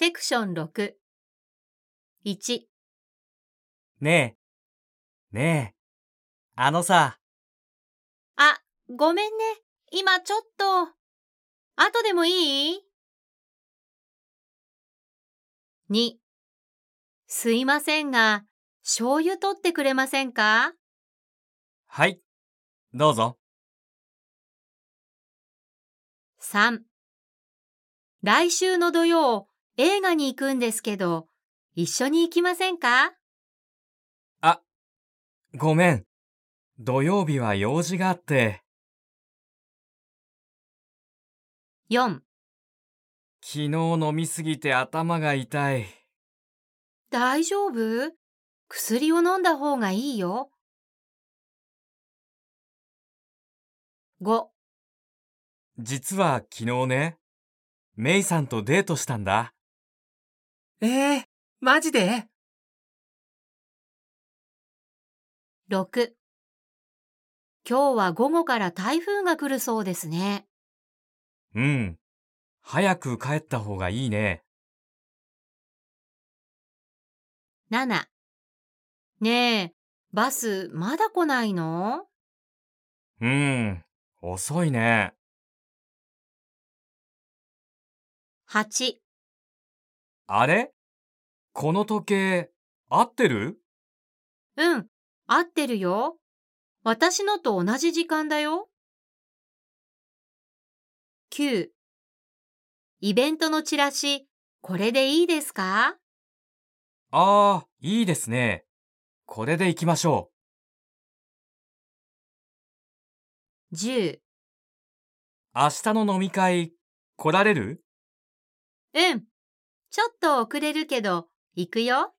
セクション6。1、ねえ、ねえ、あのさ、あ、ごめんね。今ちょっと。後でもいい ?2、すいませんが、醤油取ってくれませんか？はい、どうぞ。3来週の土曜、映画に行くんですけど、一緒に行きませんか？あ、ごめん。土曜日は用事があって、?4 昨日飲みすぎて頭が痛い。大丈夫？薬を飲んだ方がいいよ。5実は昨日ね、メイさんとデートしたんだ。ええマジで？6今日は午後から台風が来るそうですね。うん。早く帰った方がいいね。7ねえ、バスまだ来ないの？うん、遅いね。?8 あれ？この時計、合ってる？うん、合ってるよ。私のと同じ時間だよ。9イベントのチラシ、これでいいですか？ああ、いいですね。これで行きましょ ?10 う。明日の飲み会、来られる？うん、ちょっと遅れるけど、行くよ。